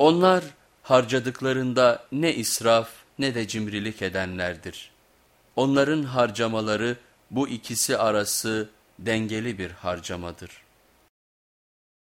Onlar harcadıklarında ne israf ne de cimrilik edenlerdir. Onların harcamaları bu ikisi arası dengeli bir harcamadır.